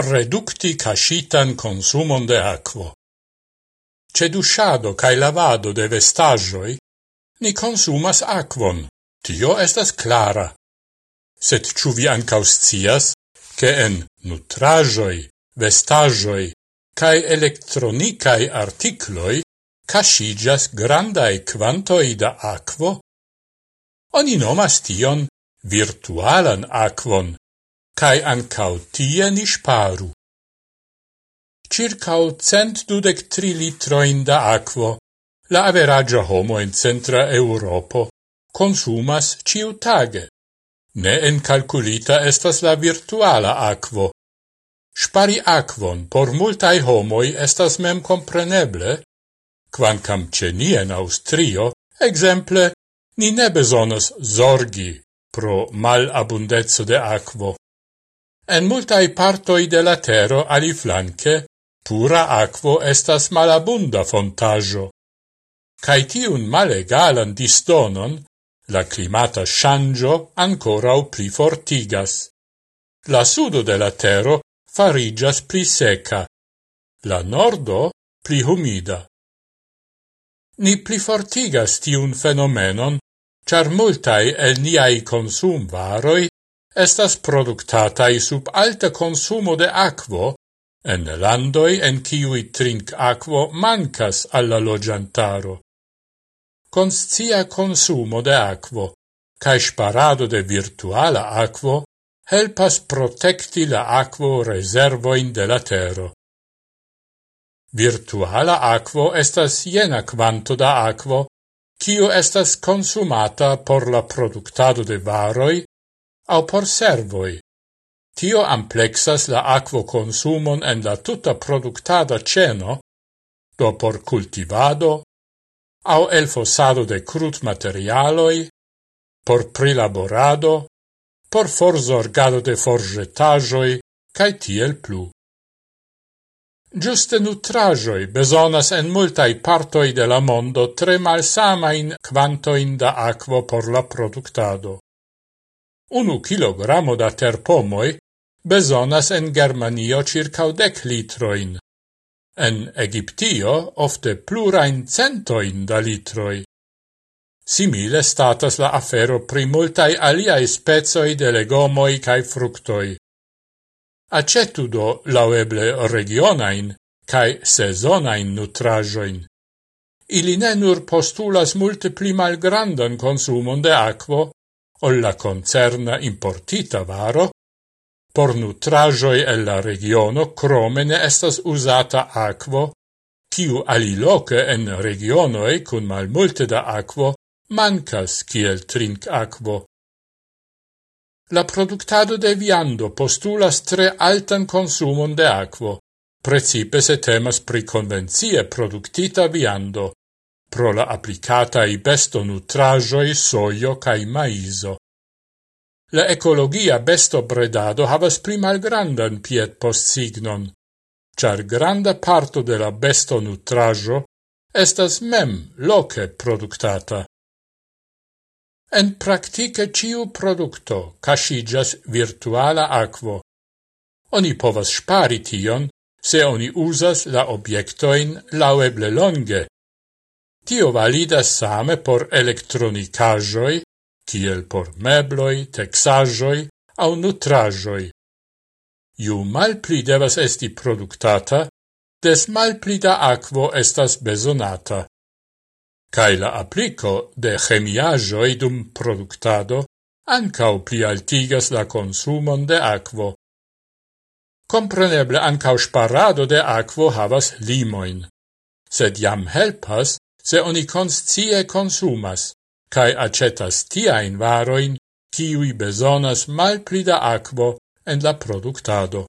redukti cascitan consumon de aquo. Ce dusciado cae lavado de vestagioi, ni consumas aquon, tio estas clara. Sed ciu vi ancauscias, che en nutrajoi, vestagioi, cae electronicae articloi cascigas grandae quantoi da aquo? Oni nomas tion virtualan aquon, cae ancau tie ni sparu. Circau cent dudec tri litroin da aquo, la averagia homo in centra Europo consumas ciu tage. Ne encalculita estas la virtuala aquo. Spari aquon por multai homoi estas mem compreneble, quancam cenien Austrio, exemple, ni ne besonas zorgi pro mal abundezzo de aquo. En multae partoi de la tero ali flanque, pura aquo estas malabunda fontaggio. Cai tiun malegalan distonon, la climata shangio ancora o pli fortigas. La sudo de la tero farigas pli seca, la nordo pli humida. Ni pli fortigas tiun fenomenon, char multae el niai consum varoi estas productatai sub alta consumo de aquo en landoi en ciui trinc aquo mancas alla logiantaro. Conscia consumo de aquo cae sparado de virtuala aquo helpas protecti la aquo reservoin de la tero. Virtuala aquo estas jena quanto da aquo, cio estas consumata por la productado de varoi au por servoi. Tio amplexas la aquo consumon en la tuta productada ceno, do por cultivado, au elfosado de crut materialoi, por prilaborado, por forzorgado de forgetajoi, cae tiel plu. Giuste nutrajoi besonas en multai partoi de la mondo tre malsamain quantoin da aquo por la productado. Unu kilogramo da terpomoi besonas en Germanio circa dec litroin. En Egiptio ofte plurain centoin da litroi. Simile statas la afero pri multai aliai spezoi de legomoi cae fructoi. Acetu do laueble regionain cae sezonain nutrajoin. Ili ne nur postulas multe pli malgrandan consumon de aquo, ol la concerna importita varo, por nutrajoi el la regiono cromene estas usata aquo, kiu aliloque en regionoi cun malmulte da aquo mancas kiel trinc aquo. La productado de viando postulas tre altan consumon de aquo, precipe se temas pri convenzie productita viando, pro la applicatai besto nutrajoi soio cae maiso. La ecologia besto bredado havas primal grandan piet post signon, char granda parto de la besto nutrajo estas mem loce productata. En practice ciu producto casigas virtuala aquo. Oni povas spari tion, se oni usas la objectoin laueble longe, Tio validas same por elektronicajoi, kiel por mebloi, texajoi au nutrajoi. Ju malpli devas esti productata, des malpli da aquo estas besonata. Cai la applico de chemiajoi dum productado ancau pli altigas la consumon de aquo. Compreneble ancau sparado de aquo havas limoin, sed jam helpas se oni conscie consumas, cae acetas tiaen varoin, kiui besonas malplida aquo en la productado.